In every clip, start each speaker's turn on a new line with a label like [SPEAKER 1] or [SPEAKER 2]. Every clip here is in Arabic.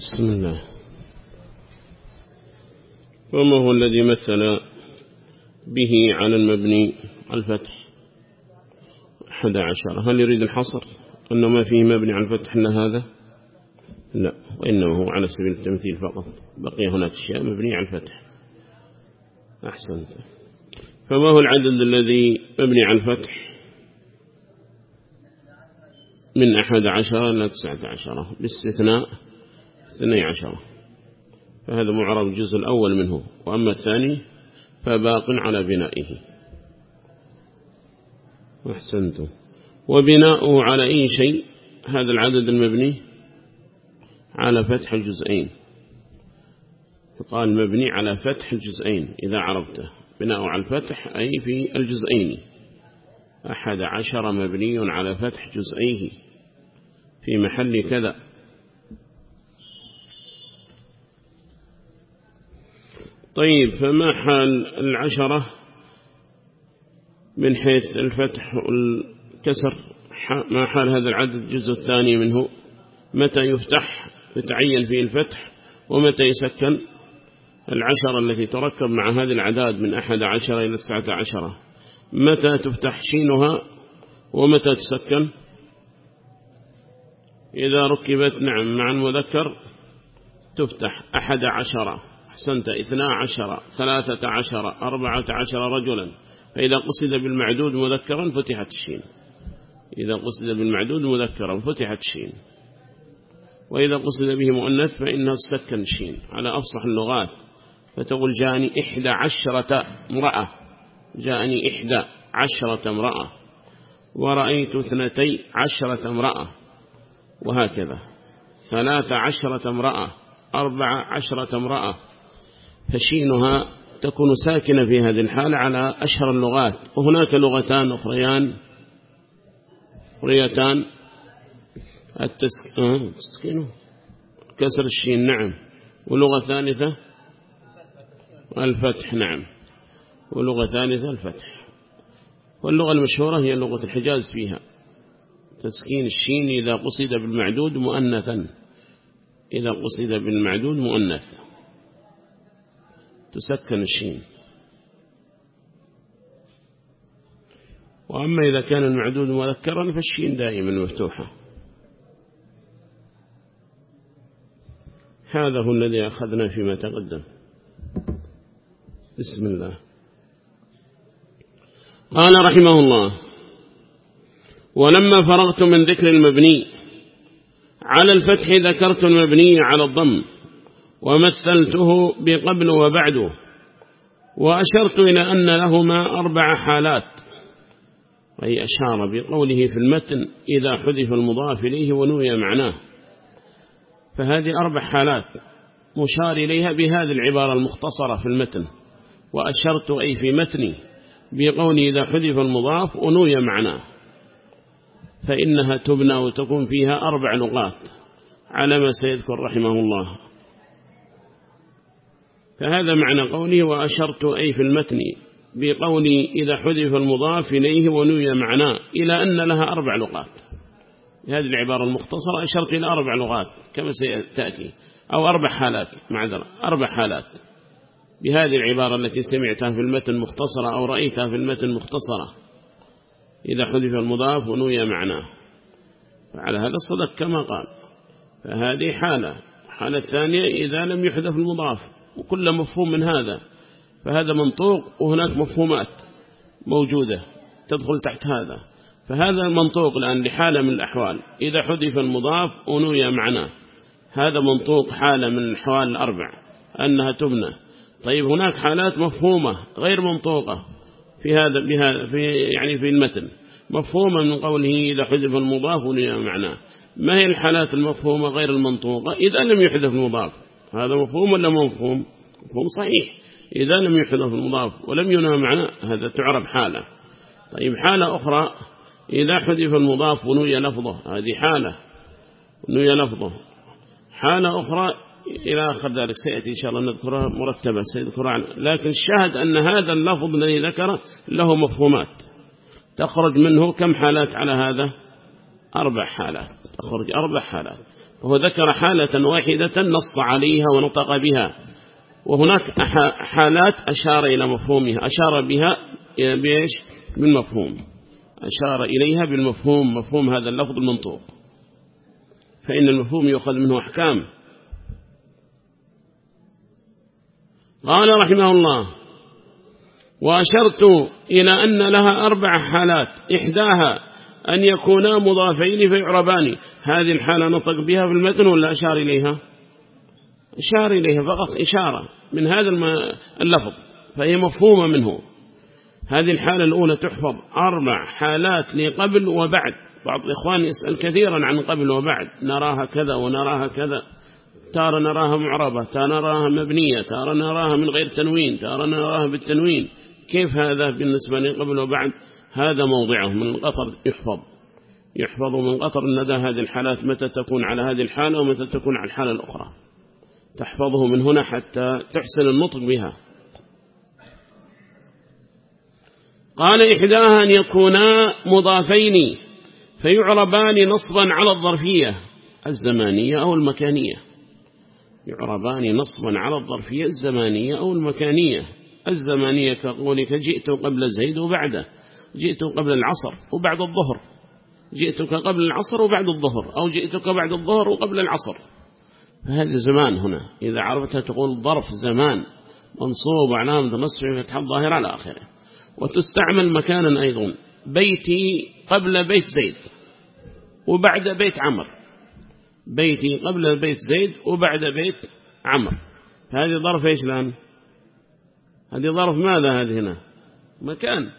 [SPEAKER 1] بسم الله. وما هو الذي مثل به على المبني الفتح؟ أحد عشر. هل يريد الحصر؟ أنه ما فيه مبني على الفتح إلا هذا؟ لا وإنما هو على سبيل التمثيل فقط. بقي هناك أشياء مبني على الفتح. أحسنت. فما هو العدد الذي مبني على الفتح؟ من أحد عشر إلى تسعة عشر. باستثناء اثني عشر. فهذا معرب الجزء الأول منه وأما الثاني فباق على بنائه. أحسنتم وبناؤه على أي شيء؟ هذا العدد المبني على فتح الجزئين. قال مبني على فتح الجزئين إذا عرفته بناء على الفتح أي في الجزئين. أحد عشر مبني على فتح جزئيه في محل كذا. طيب فما حال العشرة من حيث الفتح والكسر؟ ما حال هذا العدد؟ الجزء الثاني منه. متى يفتح؟ يتعين فيه الفتح. ومتى يسكن؟ العشرة التي تركب مع هذه العداد من أحد عشر إلى تسعة عشرة. متى تفتح شينها؟ ومتى تسكن؟ إذا ركبت نعم مع المذكر تفتح أحد عشر. أحسنت اثنا عشر ثلاثة عشر أربعة عشر رجلا. فإذا قصد بالمعدود مذكرا فتحت الشين. إذا قصد بالمعدود مذكرا فتحت الشين. وإذا قصد به مؤنث فإنه تسكن الشين. على أفصح اللغات. فتقول جاءني إحدى عشرة امرأة. جاءني إحدى عشرة امرأة. ورأيت اثنتي عشرة امرأة. وهكذا. ثلاث عشرة امرأة. أربع عشرة امرأة. فشينها تكون ساكنة في هذه الحالة على أشهر اللغات وهناك لغتان أخريان أخريتان التسكين كسر الشين نعم. ولغة ثالثة؟ الفتح نعم. ولغة ثالثة؟ الفتح. واللغة المشهورة هي لغة الحجاز فيها. تسكين الشين إذا قصد بالمعدود مؤنثا. إذا قصد بالمعدود مؤنث. تسكن الشين. وأما إذا كان المعدود مذكرا فالشين دائما مفتوحة. هذا هو الذي أخذنا فيما تقدم. بسم الله. قال رحمه الله ولما فرغت من ذكر المبني على الفتح ذكرت المبني على الضم ومثلته بقبل وبعده وأشرت إلى أن لهما أربع حالات أي أشار بقوله في المتن إذا حذف المضاف إليه ونوي معناه فهذه أربع حالات مشار إليها بهذه العبارة المختصرة في المتن وأشرت أي في متني بقوله إذا حذف المضاف ونوي معناه فإنها تبنى وتكون فيها أربع نقاط على ما سيذكر رحمه الله. فهذا معنى قوله وأشرت أي في المتن بقولي إذا حذف المضاف إليه ونوي معناه إلى أن لها أربع لغات. هذه العبارة المختصرة أشرت إلى أربع لغات كما سيأتي أو أربع حالات معذرة أربع حالات. بهذه العبارة التي سمعتها في المتن مختصرة أو رأيتها في المتن مختصرة. إذا حذف المضاف ونوي معناه. فعلى هذا الصدق كما قال. فهذه حالة. حالة الثانية إذا لم يحذف المضاف. وكل مفهوم من هذا. فهذا منطوق وهناك مفهومات موجودة تدخل تحت هذا. فهذا منطوق الآن لحالة من الأحوال. إذا حذف المضاف ونوي معناه. هذا منطوق حالة من الأحوال الأربع. أنها تبنى. طيب هناك حالات مفهومة غير منطوقة في هذا بهذا في يعني في المتن. مفهومة من قوله إذا حذف المضاف ونوي معناه. ما هي الحالات المفهومة غير المنطوقة؟ إذا لم يحذف المضاف. هذا مفهوم ولا مفهوم؟ مفهوم صحيح. إذا لم يحذف المضاف ولم ينوى معناه هذا تعرب حالة. طيب حالة أخرى إذا حذف المضاف ونوي لفظه هذه حالة. ونوي لفظه. حالة أخرى إلى آخر ذلك سيأتي إن شاء الله نذكرها مرتبة سيذكرها عنه لكن الشاهد أن هذا اللفظ الذي ذكره له مفهومات. تخرج منه كم حالات على هذا؟ أربع حالات. تخرج أربع حالات. وهو ذكر حالة واحدة نص عليها ونطق بها. وهناك حالات أشار إلى مفهومها. أشار بها بإيش؟ بالمفهوم. أشار إليها بالمفهوم. مفهوم هذا اللفظ المنطوق. فإن المفهوم يؤخذ منه أحكام. قال رحمه الله وأشرت إلى أن لها أربع حالات. إحداها أن يكونا مضافين فيعربان. هذه الحالة نطق بها في المتن ولا أشار إليها؟ أشار إليها فقط إشارة من هذا اللفظ فهي مفهومة منه. هذه الحالة الأولى تحفظ أربع حالات لقبل وبعد. بعض الإخوان يسأل كثيرا عن قبل وبعد. نراها كذا ونراها كذا. تارى نراها معربة تارى نراها مبنية تارى نراها من غير تنوين تارى نراها بالتنوين. كيف هذا بالنسبة لقبل وبعد؟ هذا موضعه من القطر يحفظ. يحفظ من قطر الندى هذه الحالات متى تكون على هذه الحالة ومتى تكون على الحالة الأخرى. تحفظه من هنا حتى تحسن النطق بها. قال إحداها أن يكونا مضافين فيعربان نصبا على الظرفية الزمانية أو المكانية. يعربان نصبا على الظرفية الزمانية أو المكانية. الزمانية كقولك جئت قبل زيد وبعده. جئت قبل العصر وبعد الظهر. جئتك قبل العصر وبعد الظهر أو جئتك بعد الظهر وقبل العصر. فهذا زمان هنا. إذا عرفتها تقول ظرف زمان منصوب علامة نصف فتح الظاهر على آخره. وتستعمل مكانا أيضا. بيتي قبل بيت زيد وبعد بيت عمر. بيتي قبل بيت زيد وبعد بيت عمر. هذه ظرف إيش الآن؟ هذه ظرف ماذا هذه هنا؟ مكان.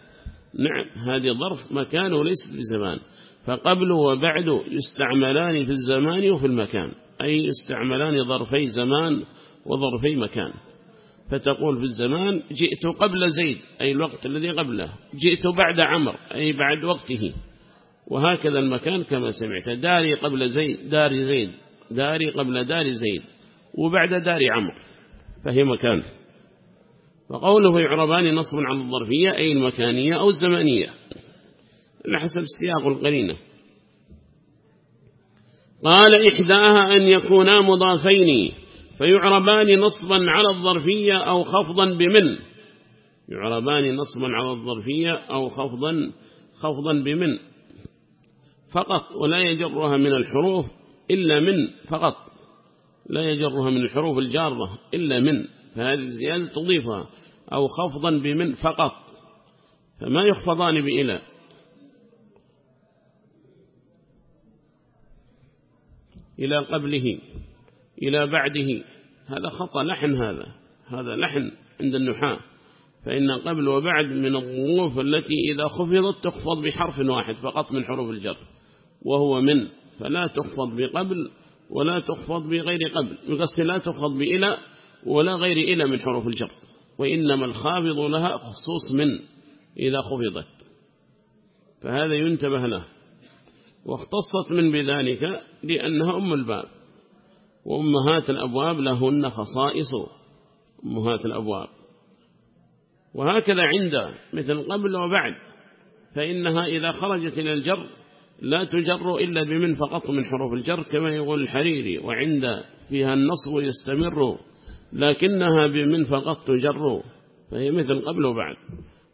[SPEAKER 1] نعم هذه ظرف مكان وليست بزمان فقبل وبعد يستعملان في الزمان وفي المكان. أي يستعملان ظرفي زمان وظرفي مكان. فتقول في الزمان جئت قبل زيد أي الوقت الذي قبله. جئت بعد عمر أي بعد وقته. وهكذا المكان كما سمعت. داري قبل زيد دار زيد داري قبل دار زيد وبعد دار عمر. فهي مكان. وقوله يعربان نصب عن الظرفية أي المكانية أو الزمانية لحسب سياق القرينة قال إحداها أن يكونا مضافين فيعربان نصبا على الظرفية أو خفضا بمن؟ يعربان نصبا على الظرفية أو خفضا خفضا بمن؟ فقط ولا يجرها من الحروف إلا من فقط لا يجرها من الحروف الجارة إلا من. فهذه الزيادة تضيفها أو خفضا بمن فقط فما يخفضان بإلى. إلى قبله إلى بعده. هذا خطأ لحن هذا. هذا لحن عند النحاة. فإن قبل وبعد من الظروف التي إذا خفضت تخفض بحرف واحد فقط من حروف الجر. وهو من فلا تخفض بقبل ولا تخفض بغير قبل. يقصي لا تخفض بإلى ولا غير إلى من حروف الجر وإنما الخافض لها خصوص من إذا خفضت. فهذا ينتبه له. واختصت من بذلك لأنها أم الباب. وأمهات الأبواب لهن خصائص أمهات الأبواب. وهكذا عند مثل قبل وبعد فإنها إذا خرجت إلى الجر لا تجر إلا بمن فقط من حروف الجر كما يقول الحريري وعند فيها النصب يستمر لكنها بمن فقط تجر فهي مثل قبل وبعد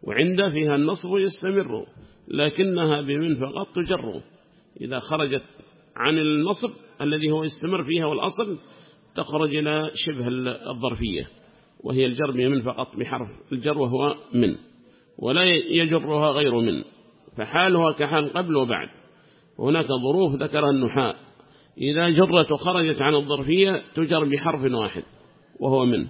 [SPEAKER 1] وعند فيها النصب يستمر لكنها بمن فقط تجر إذا خرجت عن النصب الذي هو يستمر فيها والأصل تخرج إلى شبه الظرفية وهي الجر بمن فقط بحرف الجر وهو من ولا يجرها غير من فحالها كحال قبل وبعد. هناك ظروف ذكرها النحاء إذا جرت وخرجت عن الظرفية تجر بحرف واحد. وهو من.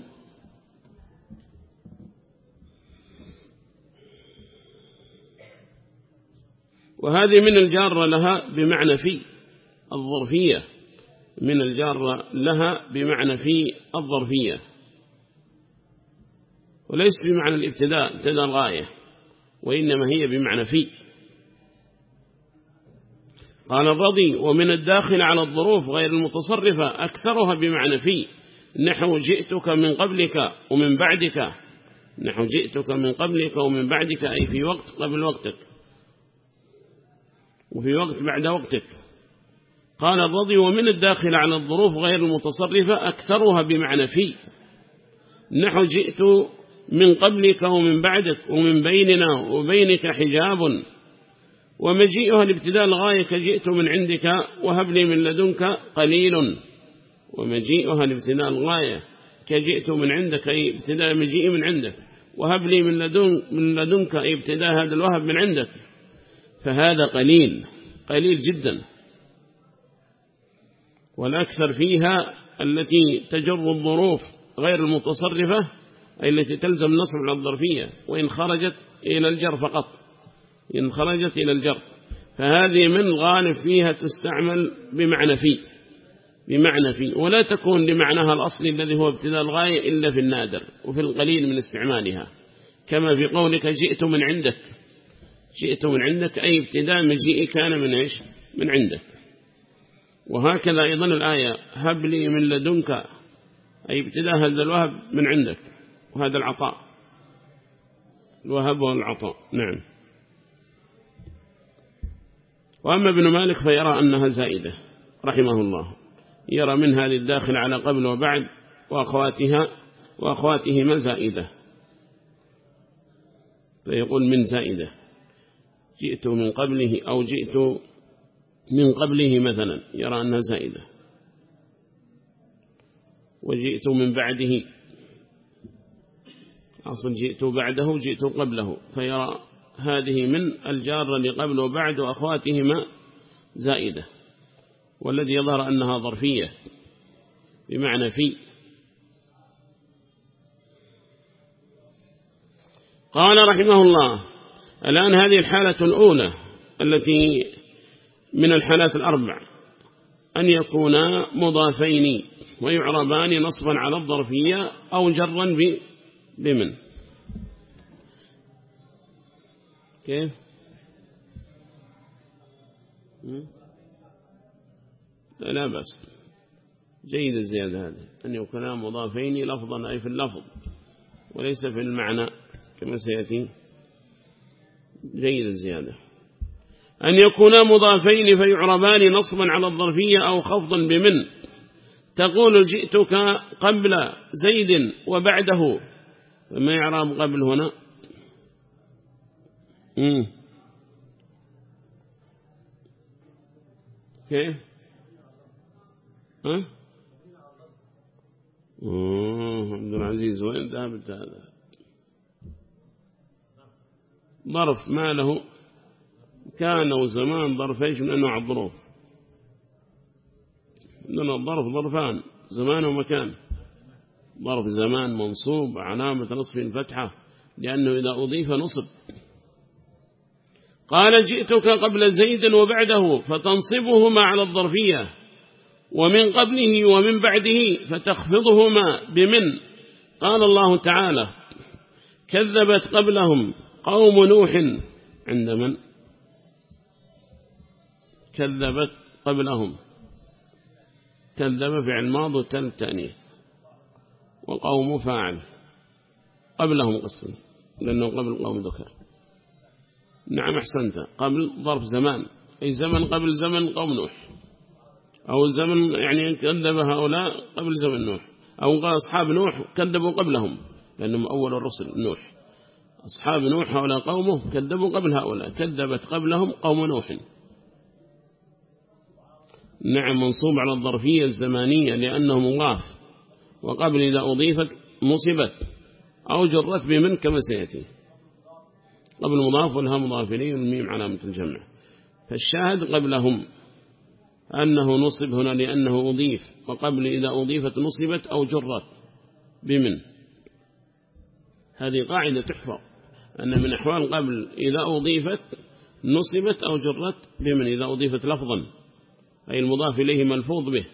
[SPEAKER 1] وهذه من الجارة لها بمعنى في الظرفية. من الجارة لها بمعنى في الظرفية. وليس بمعنى الابتداء ابتداء الغاية وإنما هي بمعنى في. قال الرضي ومن الداخل على الظروف غير المتصرفة أكثرها بمعنى في. نحو جئتك من قبلك ومن بعدك. نحو جئتك من قبلك ومن بعدك أي في وقت قبل وقتك. وفي وقت بعد وقتك. قال الرضي ومن الداخل على الظروف غير المتصرفة أكثرها بمعنى في. نحو جئت من قبلك ومن بعدك ومن بيننا وبينك حجاب. ومجيئها الابتداء الغاية كجئت من عندك وهب لي من لدنك قليل. ومجيئها الابتداء الغاية. كجئت من عندك أي ابتداء مجيء من عندك. وهب لي من, لدن من لدنك أي ابتداء هذا الوهب من عندك. فهذا قليل قليل جدا. والأكثر فيها التي تجر الظروف غير المتصرفة أي التي تلزم نصب على الظرفية وإن خرجت إلى الجر فقط. إن خرجت إلى الجر. فهذه من غالب فيها تستعمل بمعنى في. بمعنى في ولا تكون لمعناها الأصلي الذي هو ابتداء الغاية إلا في النادر وفي القليل من استعمالها. كما في قولك جئت من عندك. جئت من عندك أي ابتداء مجيئي كان من إيش؟ من عندك. وهكذا أيضا الآية هب لي من لدنك أي ابتداء هذا الوهب من عندك وهذا العطاء. الوهب والعطاء نعم. وأما ابن مالك فيرى أنها زائدة رحمه الله. يرى من هذه الداخل على قبل وبعد وأخواتها وأخواتهما زائدة. فيقول من زائدة. جئت من قبله أو جئت من قبله مثلا يرى أنها زائدة. وجئت من بعده. أصل جئت بعده جئت قبله. فيرى هذه من الجارة لقبل وبعد وأخواتهما زائدة. والذي يظهر أنها ظرفية بمعنى في. قال رحمه الله الآن هذه الحالة الأولى التي من الحالات الأربع أن يكونا مضافين ويعربان نصبا على الظرفية أو جرا بمن. كيف؟ لا بس جيد الزيادة هذه. أن يكونا مضافين لفظا أي في اللفظ وليس في المعنى كما سيأتي. جيد الزيادة. أن يكونا مضافين فيعربان نصبا على الظرفية أو خفضا بمن. تقول جئتك قبل زيد وبعده. فما يعرب قبل هنا. كيف؟ ها؟ عبد العزيز وين ذهبت هذا؟ ظرف ما له كان وزمان ظرف إيش؟ من أنواع الظروف. لنا الظرف ظرفان زمان ومكان. ظرف زمان منصوب علامة نصف فتحة لأنه إذا أضيف نصب. قال جئتك قبل زيد وبعده فتنصبهما على الظرفية. ومن قبله ومن بعده فتخفضهما بمن؟ قال الله تعالى كذبت قبلهم قوم نوح عند من؟ كذبت قبلهم. كذب فعل ماض تأنيث وقوم فاعل. قبلهم قصي لأنه قبل قوم ذكر. نعم أحسنت. قبل ظرف زمان. أي زمن قبل زمن قوم نوح. أو الزمن يعني كذب هؤلاء قبل زمن نوح أو قال أصحاب نوح كذبوا قبلهم لأنهم أول الرسل نوح. أصحاب نوح هؤلاء قومه كذبوا قبل هؤلاء كذبت قبلهم قوم نوح. نعم منصوب على الظرفية الزمانية لأنه مضاف وقبل إذا أضيفت مصبت أو جرت بمن كما سيأتي. قبل مضاف والها مضاف إليه والميم علامة الجمع. فالشاهد قبلهم أنه نصب هنا لأنه أضيف وقبل إذا أضيفت نصبت أو جرت بمن؟ هذه قاعدة تحفظ أن من أحوال قبل إذا أضيفت نصبت أو جرت بمن؟ إذا أضيفت لفظا أي المضاف إليه ملفوظ به.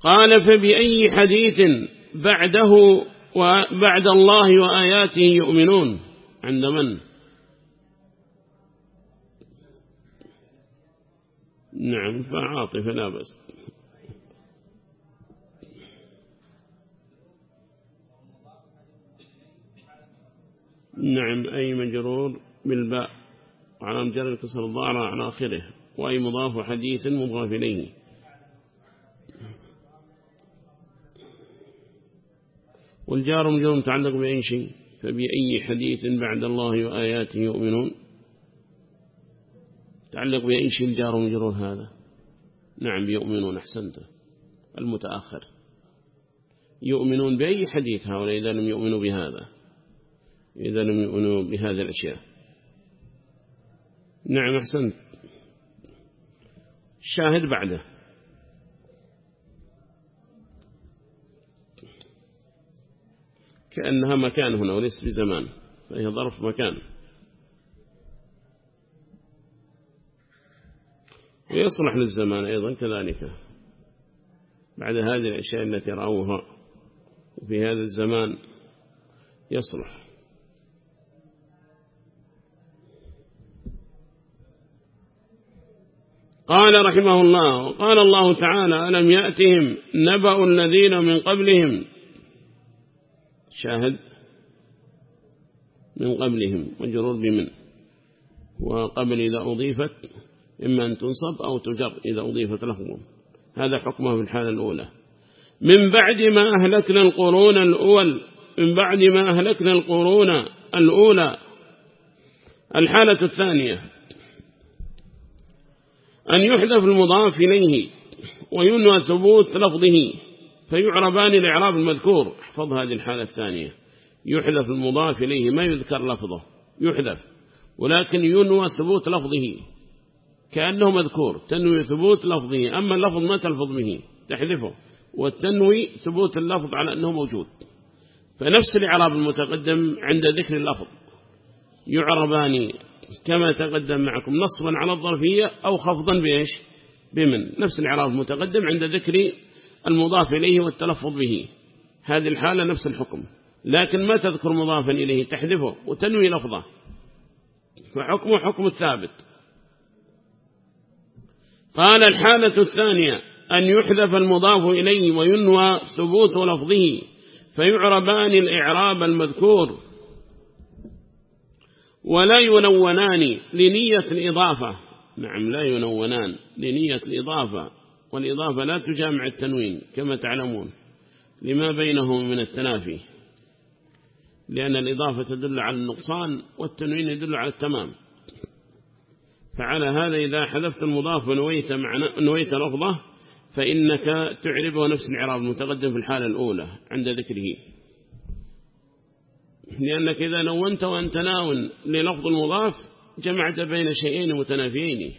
[SPEAKER 1] قال فبأي حديث بعده وبعد الله وآياته يؤمنون؟ عند من؟ نعم فعاطف لا بس نعم أي مجرور بالباء وعلى مجرد كسر الضارة على آخره وأي مضاف حديث مضاف إليه. والجار مجرور متعلق بأي شيء فبأي حديث بعد الله وآياته يؤمنون. تعلق شيء الجار مجرور هذا. نعم يؤمنون أحسنت. المتأخر. يؤمنون بأي حديث هؤلاء إذا لم يؤمنوا بهذا؟ إذا لم يؤمنوا بهذه الأشياء. نعم أحسنت. الشاهد بعده. كأنها مكان هنا وليس بزمان فهي ظرف مكان. ويصلح للزمان أيضا كذلك. بعد هذه الأشياء التي رأوها في هذا الزمان يصلح. قال رحمه الله قال الله تعالى ألم يأتهم نبأ الذين من قبلهم؟ شاهد من قبلهم مجرور بمن؟ وقبل إذا أضيفت إما أن تنصب أو تجر إذا أضيفت لفظه هذا حكمه في الحالة الأولى. من بعد ما أهلكنا القرون الأول من بعد ما أهلكنا القرون الأولى. الحالة الثانية أن يحذف المضاف إليه وينوى ثبوت لفظه فيعربان الإعراب المذكور. احفظ هذه الحالة الثانية. يحذف المضاف إليه ما يذكر لفظه؟ يحذف ولكن ينوى ثبوت لفظه. كأنه مذكور. تنوي ثبوت لفظه. أما اللفظ ما تلفظ به. تحذفه. والتنوي ثبوت اللفظ على أنه موجود. فنفس الإعراب المتقدم عند ذكر اللفظ. يعربان كما تقدم معكم. نصبا على الظرفية أو خفضا بإيش؟ بمن. نفس الإعراب المتقدم عند ذكر المضاف إليه والتلفظ به. هذه الحالة نفس الحكم. لكن ما تذكر مضافا إليه. تحذفه وتنوي لفظه. فحكمه حكم الثابت. قال الحالة الثانية أن يحذف المضاف إليه وينوى ثبوت لفظه فيعربان الإعراب المذكور. ولا ينونان لنية الإضافة. نعم لا ينونان لنية الإضافة والإضافة لا تجامع التنوين كما تعلمون. لما بينهم من التنافي. لأن الإضافة تدل على النقصان والتنوين يدل على التمام. فعلى هذا إذا حذفت المضاف ونويت, نويت لفظه فإنك تعربه نفس العراب المتقدم في الحالة الأولى عند ذكره. لأنك إذا نونت وأنت ناون للفظ المضاف جمعت بين شيئين متنافيين.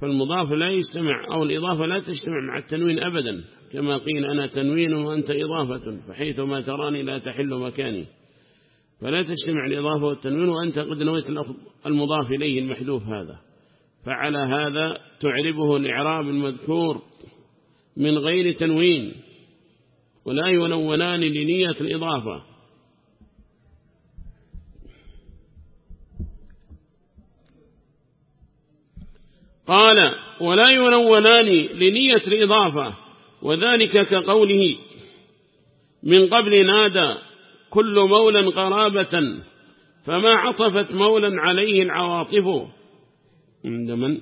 [SPEAKER 1] فالمضاف لا يجتمع أو الإضافة لا تجتمع مع التنوين أبدا. كما قيل أنا تنوين وأنت إضافة فحيثما تراني لا تحل مكاني. فلا تجتمع الإضافة والتنوين وأنت قد نويت المضاف إليه المحذوف هذا. فعلى هذا تعربه الإعراب المذكور من غير تنوين ولا ينونان لنية الإضافة. قال ولا ينونان لنية الإضافة وذلك كقوله من قبل نادى كل مولا قرابة فما عطفت مولا عليه العواطف. عند من؟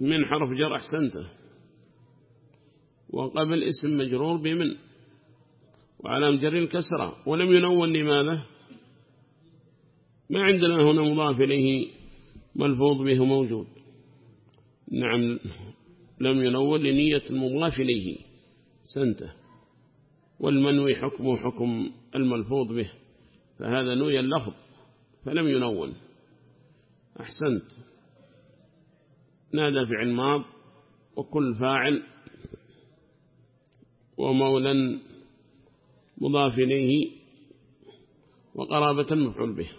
[SPEAKER 1] من حرف جر أحسنته وقبل اسم مجرور بمن؟ وعلى مجر الكسرة ولم ينون لماذا؟ ما عندنا هنا مضاف إليه ملفوظ به موجود. نعم لم ينون لنية المضاف إليه. سنته. والمنوي حكمه حكم الملفوظ به. فهذا نوي اللفظ فلم ينون. أحسنت. نادى فعل ماض وكل فاعل ومولا مضاف إليه وقرابة مفعول به.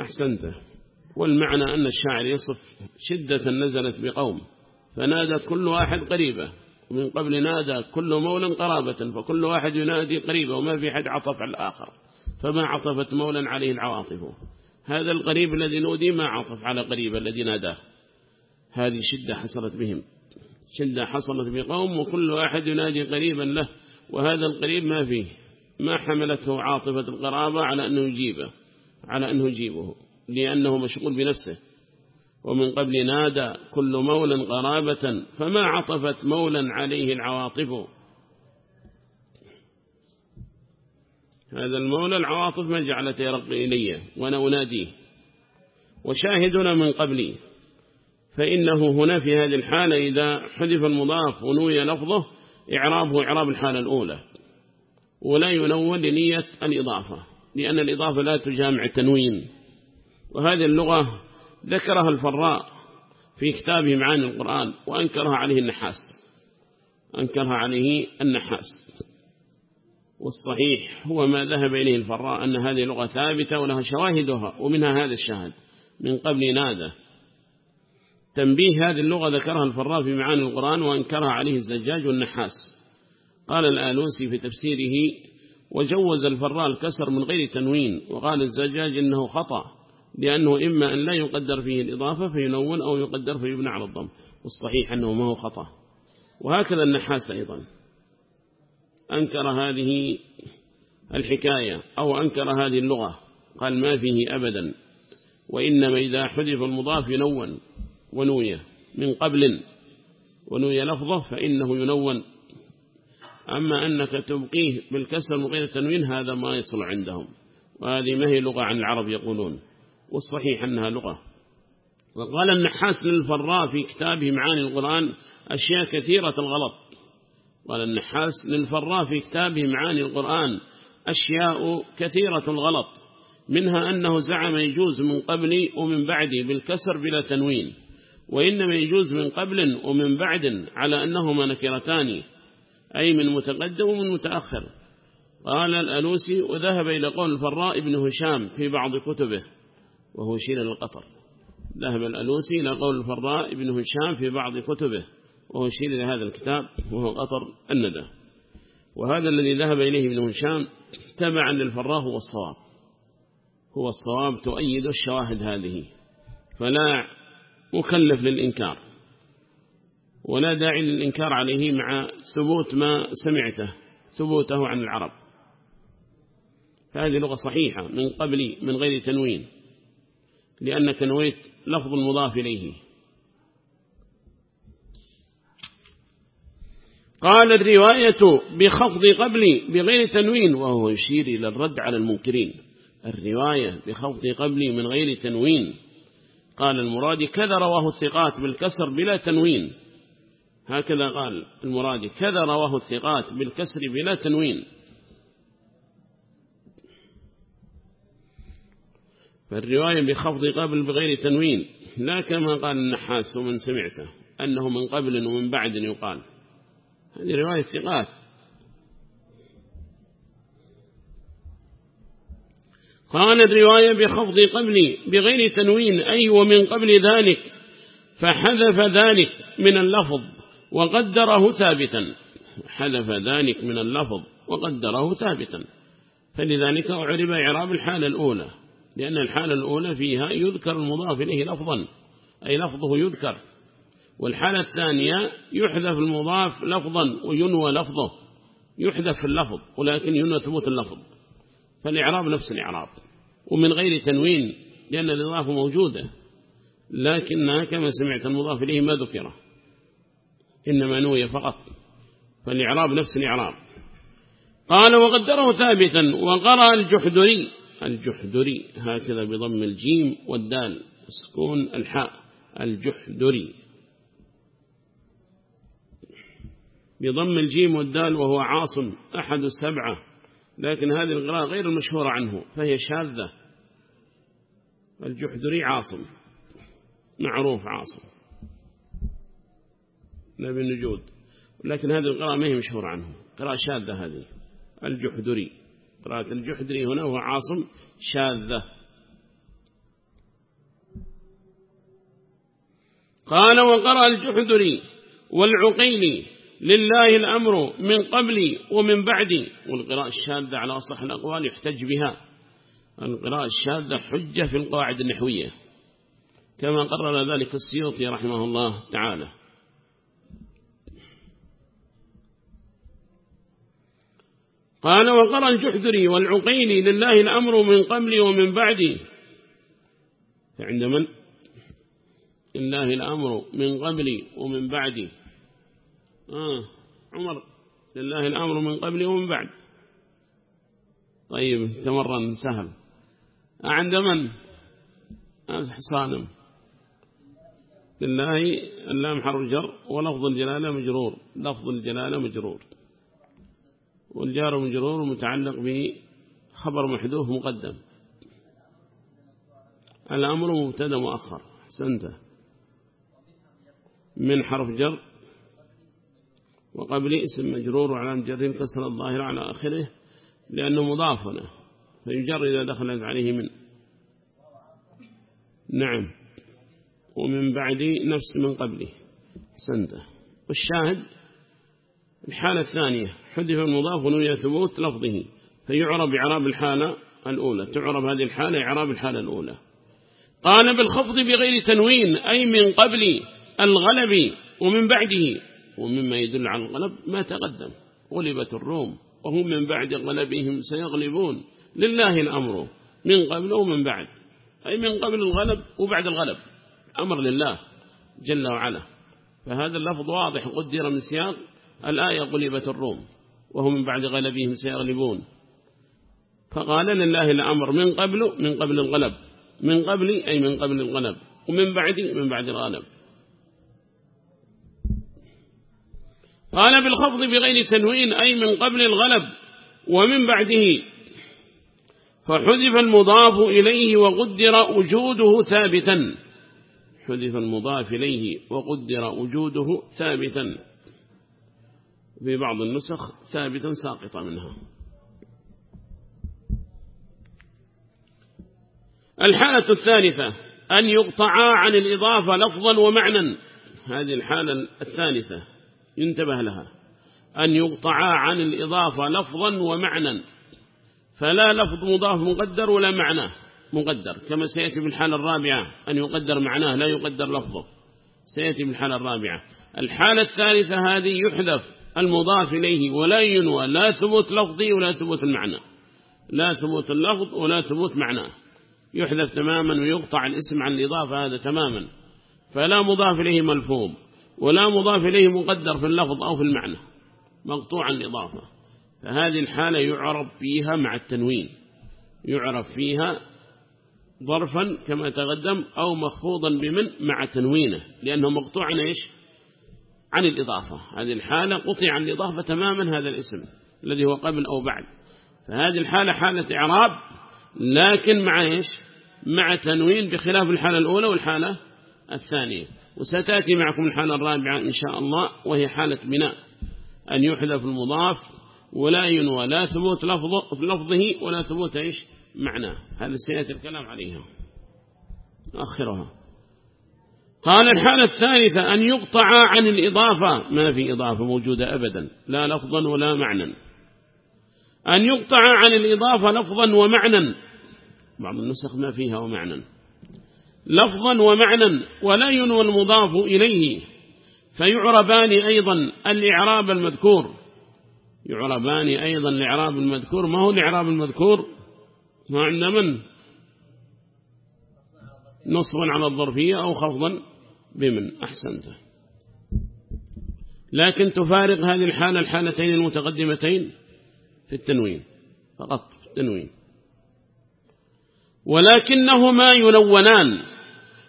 [SPEAKER 1] أحسنت. والمعنى أن الشاعر يصف شدة نزلت بقوم فنادى كل واحد قريبة. ومن قبل نادى كل مولا قرابة فكل واحد ينادي قريبة وما في حد عطف على الآخر. فما عطفت مولا عليه العواطف. هذا القريب الذي نودي ما عطف على قريب الذي ناداه. هذه شدة حصلت بهم. شدة حصلت بقوم وكل واحد ينادي قريبا له. وهذا القريب ما فيه. ما حملته عاطفة القرابة على أنه يجيبه على أنه يجيبه لأنه مشغول بنفسه. ومن قبل نادى كل مولا قرابة فما عطفت مولا عليه العواطف. هذا المولى العواطف ما جعلت يرقي إلي وأنا أناديه. وشاهدنا من قبلي. فإنه هنا في هذه الحالة إذا حذف المضاف ونوي لفظه إعرابه إعراب الحالة الأولى. ولا ينون لنية الإضافة لأن الإضافة لا تجامع التنوين. وهذه اللغة ذكرها الفراء في كتابه معاني القرآن وأنكرها عليه النحاس. أنكرها عليه النحاس. والصحيح هو ما ذهب إليه الفراء أن هذه لغة ثابتة ولها شواهدها ومنها هذا الشاهد من قبل نادى. تنبيه هذه اللغة ذكرها الفراء في معاني القرآن وأنكرها عليه الزجاج والنحاس. قال الآلوسي في تفسيره وجوز الفراء الكسر من غير تنوين وقال الزجاج إنه خطأ. لأنه إما أن لا يقدر فيه الإضافة فينون أو يقدر فيبنى على الضم والصحيح أنه ما هو خطأ. وهكذا النحاس أيضا. أنكر هذه الحكاية أو أنكر هذه اللغة قال ما فيه أبدا. وإنما إذا حذف المضاف ينون ونوية من قبل ونوية لفظه فإنه ينون. أما أنك تبقيه بالكسر من التنوين هذا ما يصل عندهم. وهذه ما هي لغة عن العرب يقولون. والصحيح أنها لغة. وقال النحاس للفراء في كتابه معاني القرآن أشياء كثيرة الغلط. قال النحاس للفراء في كتابه معاني القرآن أشياء كثيرة الغلط منها أنه زعم يجوز من قبل ومن بعد بالكسر بلا تنوين وإنما يجوز من قبل ومن بعد على أنهما نكرتان أي من متقدم ومن متأخر. قال الألوسي وذهب إلى قول الفراء بن هشام في بعض كتبه وهو شيل القطر. ذهب الألوسي إلى قول الفراء بن هشام في بعض كتبه وهو شيل لهذا الكتاب وهو قطر الندى. وهذا الذي ذهب إليه ابن هشام تبعا للفراء هو الصواب. هو الصواب تؤيد الشواهد هذه. فلا مكلف للإنكار. ولا داعي للإنكار عليه مع ثبوت ما سمعته ثبوته عن العرب. فهذه لغة صحيحة من قبل من غير تنوين. لأنك نويت لفظ المضاف إليه. قال الرواية بخفض قبلي بغير تنوين وهو يشير إلى الرد على المنكرين. الرواية بخفض قبلي من غير تنوين. قال المراد كذا رواه الثقات بالكسر بلا تنوين. هكذا قال المراد كذا رواه الثقات بالكسر بلا تنوين. فالرواية بخفض قبل بغير تنوين لا كما قال النحاس ومن سمعته أنه من قبل ومن بعد يقال. هذه رواية ثقات. قال الرواية بخفض قبل بغير تنوين أي ومن قبل ذلك فحذف ذلك من اللفظ وقدره ثابتا. حذف ذلك من اللفظ وقدره ثابتا. فلذلك أعرب إعراب الحالة الأولى. لأن الحالة الأولى فيها يذكر المضاف إليه لفظا أي لفظه يذكر. والحالة الثانية يحذف المضاف لفظا وينوى لفظه. يحذف اللفظ ولكن ينوى ثبوت اللفظ. فالإعراب نفس الإعراب. ومن غير تنوين لأن الإضافة موجودة. لكنها كما سمعت المضاف إليه ما ذكره إنما نوي فقط. فالإعراب نفس الإعراب. قال وقدره ثابتا وقرأ الجحدري الجحدري هكذا بضم الجيم والدال سكون الحاء الجحدري. بضم الجيم والدال وهو عاصم أحد السبعة. لكن هذه القراءة غير المشهورة عنه فهي شاذة. الجحدري عاصم معروف عاصم نبي النجود. لكن هذه القراءة ما هي مشهورة عنه. قراءة شاذة هذه. الجحدري. قراءة الجحدري هنا هو عاصم شاذة. قال وقرأ الجحدري والعقيلي لله الأمر من قبلي ومن بعدي. والقراءة الشاذة على أصح الأقوال يحتج بها. القراءة الشاذة حجة في القواعد النحوية. كما قرر ذلك السيوطي رحمه الله تعالى. قال وقرى الجحدري والعقيلي لله الأمر من قبلي ومن بعدي. فعند من؟ لله الأمر من قبلي ومن بعدي. آه عمر لله الأمر من قبلي ومن بعد. طيب تمرن سهل. عند من؟ صانم لله اللام حرف جر ولفظ الجلالة مجرور. لفظ الجلالة مجرور. والجار مجرور متعلق به خبر محذوف مقدم. الأمر مبتدا مؤخر حسنته من حرف جر. وقبل اسم مجرور وعلى جر كسر الظاهر على آخره لأنه مضاف له فيجر إذا دخلت عليه من. نعم. ومن بعد نفس من قبله. حسنته والشاهد الحالة الثانية. حذف المضاف ونوي ثبوت لفظه. فيعرب إعراب الحالة الأولى. تعرب هذه الحالة إعراب الحالة الأولى. قال بالخفض بغير تنوين أي من قبل الغلب ومن بعده. ومما يدل على الغلب ما تقدم. غلبت الروم وهم من بعد غلبهم سيغلبون. لله الأمر من قبل ومن بعد. أي من قبل الغلب وبعد الغلب. أمر لله جل وعلا. فهذا اللفظ واضح قدر من سياق. الآية غلبت الروم. وهم من بعد غلبهم سيغلبون. فقال لله الأمر من قبل من قبل الغلب. من قبل أي من قبل الغلب. ومن بعد من بعد الغلب. قال بالخفض بغير تنوين أي من قبل الغلب ومن بعده. فحذف المضاف إليه وقدر وجوده ثابتا. حذف المضاف إليه وقدر وجوده ثابتا. في بعض النسخ ثابتا ساقطا منها. الحالة الثالثة أن يقطعا عن الإضافة لفظا ومعنى. هذه الحالة الثالثة ينتبه لها. أن يقطعا عن الإضافة لفظا ومعنى. فلا لفظ مضاف مقدر ولا معناه مقدر كما سيأتي بالحالة الرابعة أن يقدر معناه لا يقدر لفظه. سيأتي بالحالة الرابعة. الحالة الثالثة هذه يحذف المضاف إليه ولا ينوى لا ثبوت لفظي ولا ثبوت المعنى. لا ثبوت اللفظ ولا ثبوت معناه. يحذف تماما ويقطع الاسم عن الإضافة هذا تماما. فلا مضاف إليه ملفوم ولا مضاف إليه مقدر في اللفظ أو في المعنى. مقطوع الإضافة. فهذه الحالة يعرف فيها مع التنوين. يعرف فيها ظرفا كما تقدم أو مخفوضا بمن مع تنوينه. لأنه مقطوع عن إيش؟ عن الإضافة. هذه الحالة قطع عن الإضافة تماما هذا الاسم الذي هو قبل أو بعد. فهذه الحالة حالة إعراب لكن مع إيش؟ مع تنوين بخلاف الحالة الأولى والحالة الثانية. وستأتي معكم الحالة الرابعة إن شاء الله وهي حالة بناء. أن يحذف المضاف ولا ينوى لا ثبوت لفظه, ولا ثبوت إيش؟ معناه. هذا سيأتي الكلام عليها. آخرها قال الحالة الثالثة أن يقطع عن الإضافة. ما في إضافة موجودة أبدا. لا لفظا ولا معنى أن يقطع عن الإضافة لفظا ومعنى بعض النسخ ما فيها ومعنى لفظا ومعنى ولا ينوى المضاف إليه. فيعربان أيضا الإعراب المذكور. يعربان أيضا الإعراب المذكور. ما هو الإعراب المذكور؟ ما عند من؟ نصبا على الظرفية أو خفضا بمن أحسنته. لكن تفارق هذه الحالة الحالتين المتقدمتين في التنوين فقط في التنوين. ولكنهما يلونان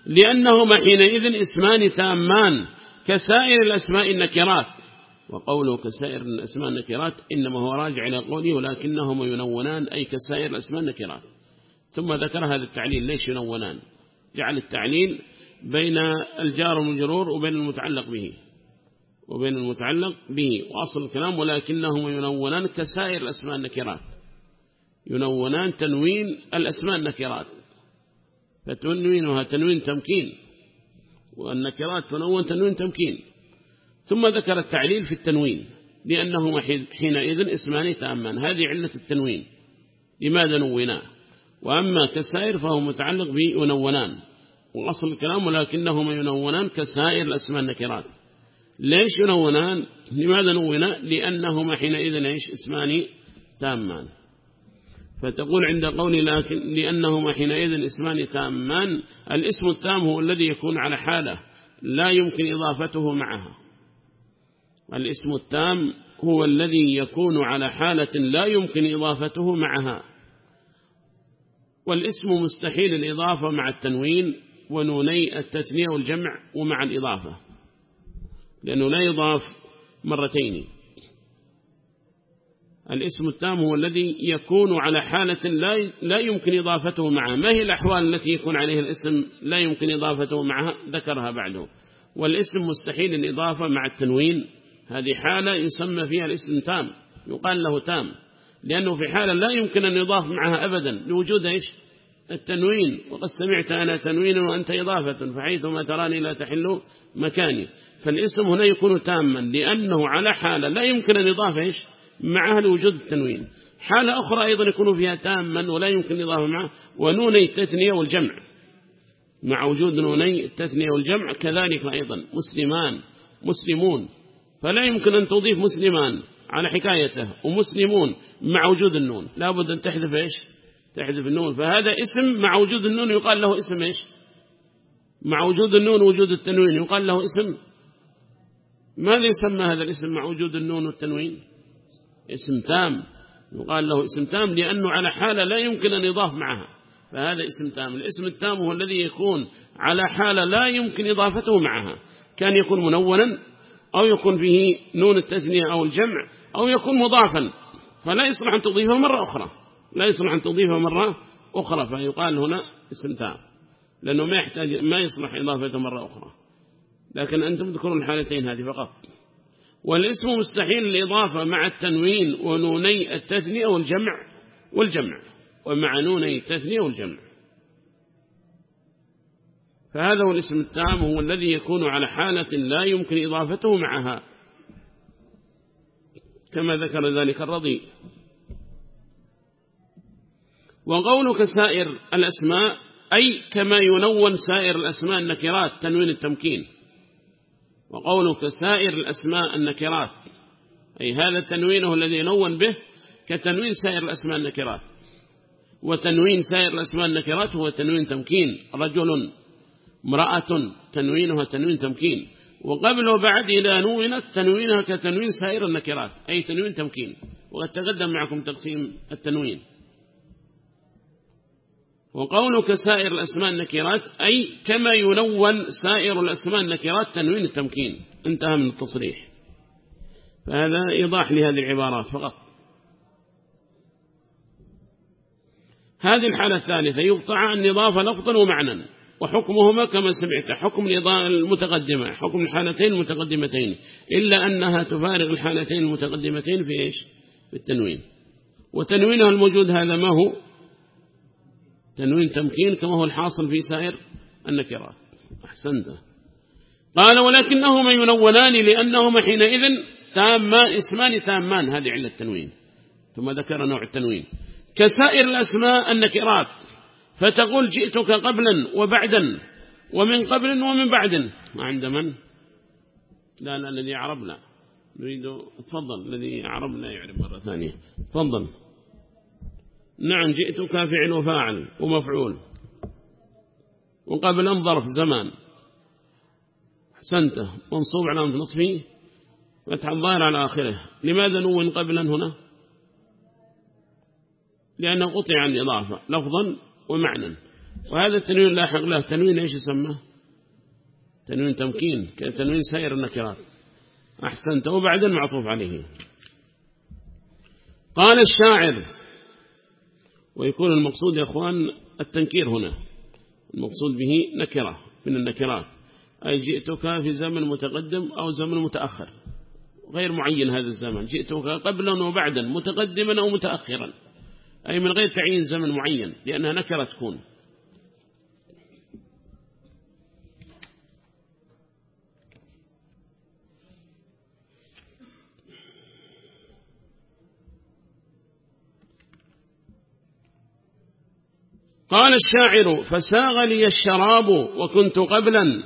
[SPEAKER 1] لأنهما حينئذ اسمان تامان كسائر الأسماء النكرات. وقوله كسائر الأسماء النكرات إنما هو راجع إلى قوله ولكنهما ينونان أي كسائر الأسماء النكرات. ثم ذكر هذا التعليل ليش ينونان جعل التعليل بين الجار والمجرور وبين المتعلق به وبين المتعلق به وأصل الكلام ولكنهما ينونان كسائر الأسماء النكرات. ينونان تنوين الأسماء النكرات. فتنوينها تنوين تمكين والنكرات تنون تنوين تمكين. ثم ذكر التعليل في التنوين لأنهما حينئذ اسمان تأمان. هذه علة التنوين. لماذا نونا وأما كسائر فهو متعلق بينونان وأصل الكلام ولكنهما ينونان كسائر الأسماء النكرات. ليش ينونان؟ لماذا نونا لأنهما حينئذ إيش؟ اسمان تامان. فتقول عند قول لكن لأنهما حينئذ اسمان تامان الاسم التام هو الذي يكون على حالة لا يمكن إضافته معها. الاسم التام هو الذي يكون على حالة لا يمكن إضافته معها. والاسم مستحيل الإضافة مع التنوين ونوني التثنية والجمع ومع الإضافة لأنه لا يضاف مرتين. الاسم التام هو الذي يكون على حالة لا يمكن إضافته معها. ما هي الأحوال التي يكون عليها الاسم لا يمكن إضافته معها؟ ذكرها بعده. والاسم مستحيل الإضافة مع التنوين. هذه حالة يسمى فيها الاسم تام يقال له تام. لأنه في حالة لا يمكن أن يضاف معها أبدا لوجود إيش؟ التنوين. وقد سمعت أنا تنوين وأنت إضافة فحيثما تراني لا تحل مكاني. فالاسم هنا يكون تاما لأنه على حالة لا يمكن أن يضاف إيش؟ معها لوجود التنوين. حالة أخرى أيضا يكون فيها تاما ولا يمكن إضافة معه ونوني التثنية والجمع. مع وجود نوني التثنية والجمع كذلك أيضا مسلمان مسلمون. فلا يمكن أن تضيف مسلمان. على حكايته. ومسلمون مع وجود النون. لابد أن تحذف إيش؟ تحذف النون. فهذا اسم مع وجود النون يقال له اسم إيش؟ مع وجود النون وجود التنوين يقال له اسم. ماذا يسمى هذا الاسم مع وجود النون والتنوين؟ اسم تام. يقال له اسم تام لأنه على حالة لا يمكن أن يضاف معها. فهذا اسم تام. الاسم التام هو الذي يكون على حالة لا يمكن إضافته معها. كان يكون منونا أو يكون فيه نون التثنية أو الجمع. أو يكون مضافا فلا يصلح أن تضيفه مرة أخرى. لا يصلح أن تضيفه مرة أخرى فيقال هنا اسم تام لأنه ما يحتاج ما يصلح إضافته مرة أخرى. لكن أنتم تذكرون الحالتين هذه فقط. والاسم مستحيل الإضافة مع التنوين ونوني التثنية والجمع والجمع ومع نوني التثنية والجمع. فهذا هو الاسم التام هو الذي يكون على حالة لا يمكن إضافته معها. كما ذكر ذلك الرضي. وقولك سائر الأسماء أي كما ينون سائر الأسماء النكرات تنوين التمكين. وقولك سائر الأسماء النكرات أي هذا تنوينه الذي ينون به كتنوين سائر الأسماء النكرات. وتنوين سائر الأسماء النكرات هو تنوين تمكين. رجل امرأة تنوينها تنوين تمكين. وقبل وبعد إذا نونت تنوينها كتنوين سائر النكرات أي تنوين تمكين. وقد تقدم معكم تقسيم التنوين. وقولك سائر الأسماء النكرات أي كما ينون سائر الأسماء النكرات تنوين التمكين. انتهى من التصريح. فهذا إيضاح لهذه العبارات فقط. هذه الحالة الثالثة يقطع النظافة لفظا ومعنى وحكمهما كما سمعت حكم المتقدمة حكم الحالتين المتقدمتين إلا أنها تفارق الحالتين المتقدمتين في إيش؟ في التنوين. وتنوينها الموجود هذا ما هو؟ تنوين تمكين كما هو الحاصل في سائر النكرات. أحسنت. قال ولكنهما ينونان لأنهما حينئذ تامان اسمان تامان. هذه علة التنوين. ثم ذكر نوع التنوين. كسائر الأسماء النكرات. فتقول جئتك قبلا وبعدا ومن قبل ومن بعد. ما عند من؟ لا لا الذي يعرب لا نريد تفضل الذي يعرب لا يعرف مرة ثانية. تفضل. نعم جئتك فعل وفاعل ومفعول. وقبل ظرف زمان. حسنته منصوب على نصفه فتح الظاهر على آخره. لماذا نون قبلا هنا؟ لأنه قطع عن إضافة لفظا ومعنى. وهذا التنوين لاحق له. تنوين إيش يسمى؟ تنوين تمكين. كتنوين سائر النكرات أحسنت. وبعد المعطوف عليه. قال الشاعر ويكون المقصود يا أخوان التنكير هنا. المقصود به نكرة من النكرات. أي جئتك في زمن متقدم أو زمن متأخر. غير معين هذا الزمن. جئتك قبلا وبعدا متقدما أو متأخرا. أي من غير تعيين زمن معين لأنها نكرة تكون قال الشاعر فساغ لي الشراب وكنت قبلا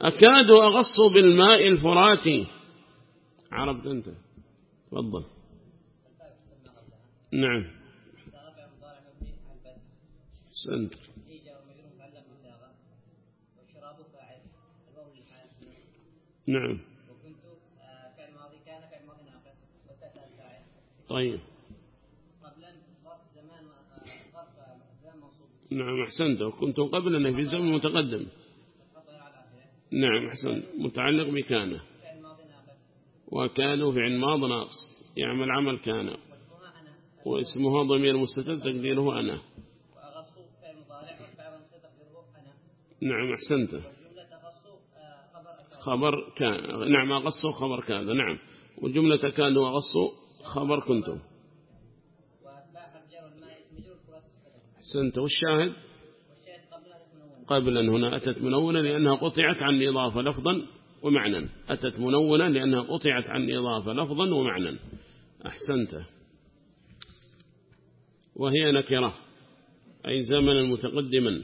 [SPEAKER 1] أكاد أغص بالماء الفراتي عرفت أنت؟ تفضل. نعم. سنت نعم. وكنت كان ناقص طيب. ظرف زمان ظرف زمان نعم أحسنت. وكنت قبل أنه في زمن متقدم. نعم أحسن متعلق بكان وكانوا فعل ماضي ناقص. يعمل عمل كان. واسمها ضمير مستتر تقديره أنا. نعم أحسنت. خبر كان نعم أغصوا خبر كان نعم. وجملة كان وأغصوا خبر كنتم. أحسنت. والشاهد؟ قبل أن هنا أتت منونة لأنها قطعت عن إضافة لفظا ومعنى أتت منونة لأنها قطعت عن إضافة لفظا ومعنى أحسنت. وهي نكرة. أي زمنا متقدما.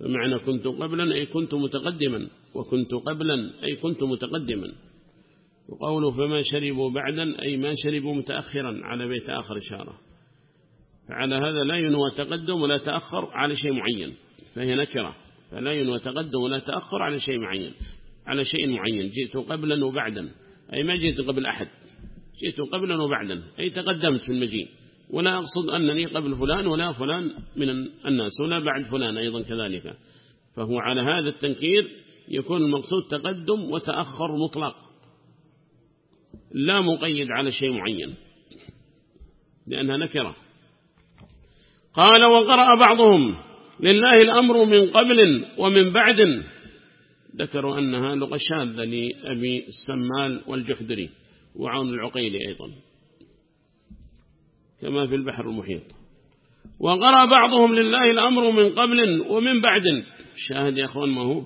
[SPEAKER 1] فمعنى كنت قبلا أي كنت متقدما. وكنت قبلا أي كنت متقدما. وقوله فما شربوا بعدا أي ما شربوا متأخرا على بيت آخر إشارة. فعلى هذا لا ينوى تقدم ولا تأخر على شيء معين. فهي نكرة. فلا ينوى تقدم ولا تأخر على شيء معين. على شيء معين. جئت قبلا وبعدا. أي ما جئت قبل أحد. جئت قبلا وبعدا. أي تقدمت في المجيء. ولا أقصد أنني قبل فلان ولا فلان من الناس ولا بعد فلان أيضا كذلك. فهو على هذا التنكير يكون المقصود تقدم وتأخر مطلق. لا مقيد على شيء معين. لأنها نكرة. قال وقرأ بعضهم لله الأمر من قبل ومن بعد. ذكروا أنها لغة شاذة لأبي السمال والجحدري وعون العقيلي أيضا. كما في البحر المحيط. وقرأ بعضهم لله الأمر من قبل ومن بعد. شاهد يا أخوان ما هو؟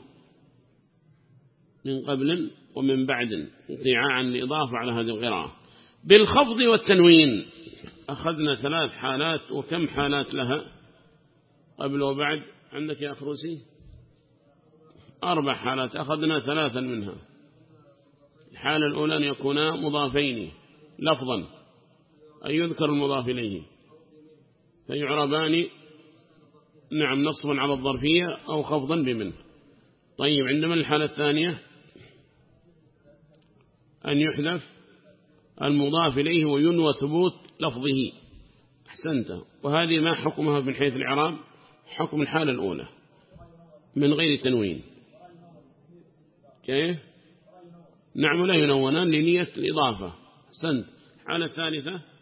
[SPEAKER 1] من قبل ومن بعد. انطعاعا لإضافة على هذه القراءة. بالخفض والتنوين. أخذنا ثلاث حالات وكم حالات لها؟ قبل وبعد. عندك يا أخروسي؟ أربع حالات. أخذنا ثلاثا منها. الحالة الأولى أن يكونا مضافين. لفظا. أن يذكر المضاف إليه. فيعربان نعم نصفا على الظرفية أو خفضا بمن. طيب عندما الحالة الثانية أن يحذف المضاف إليه وينوى ثبوت لفظه. أحسنت. وهذه ما حكمها من حيث الإعراب؟ حكم الحالة الأولى من غير تنوين كيف؟ نعم لا ينونان لنية الإضافة. أحسنت. الحالة الثالثة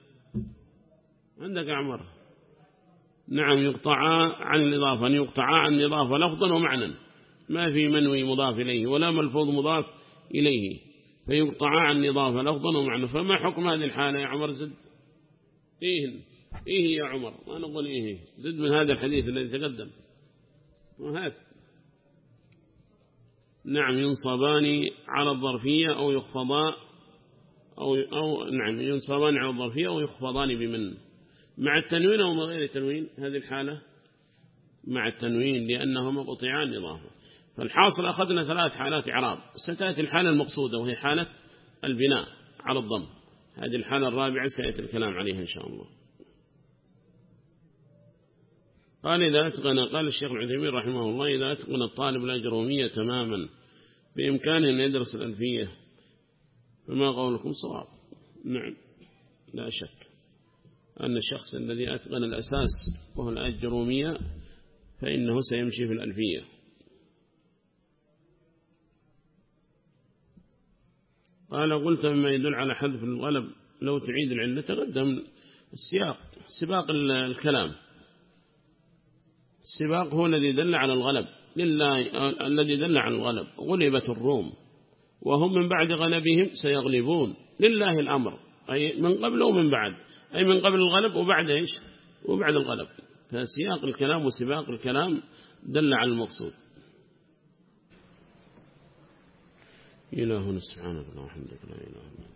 [SPEAKER 1] عندك عمر. نعم يقطعا عن الإضافة أن يقطعا عن الإضافة لفظا ومعنى ما في منوي مضاف إليه ولا ملفوظ مضاف إليه. فيقطع عن نظافة لفظا ومعنى فما حكم هذه الحالة يا عمر؟ زد. إيه إيه يا عمر؟ ما نقول إيه. زد من هذا الحديث الذي تقدم. وهات. نعم ينصبان على الظرفية أو يخفضان أو, أو نعم ينصبان على الظرفية أو يخفضان بمن؟ مع التنوين أو من غير التنوين هذه الحالة مع التنوين لأنهما قطعان إضافة. فالحاصل أخذنا ثلاث حالات إعراب. ستأتي الحالة المقصودة وهي حالة البناء على الضم. هذه الحالة الرابعة سيأتي الكلام عليها إن شاء الله. قال إذا أتقن قال الشيخ العثيمين رحمه الله إذا أتقن الطالب الأجرومية تماما بإمكانه أن يدرس الألفية فما قولكم صواب. نعم لا شك. أن الشخص الذي أتقن الأساس وهو الأجرومية فإنه سيمشي في الألفية. قال قلت مما يدل على حذف الغلب لو تعيد العلة تقدم السياق سباق الكلام. السباق هو الذي دل على الغلب الذي دل على الغلب. غلبت الروم وهم من بعد غلبهم سيغلبون. لله الأمر أي من قبل ومن بعد. أي من قبل الغلب وبعد إيش؟ وبعد الغلب. فسياق الكلام وسباق الكلام دل على المقصود. إلهنا سبحانك اللهم وحمدك لا إله إلا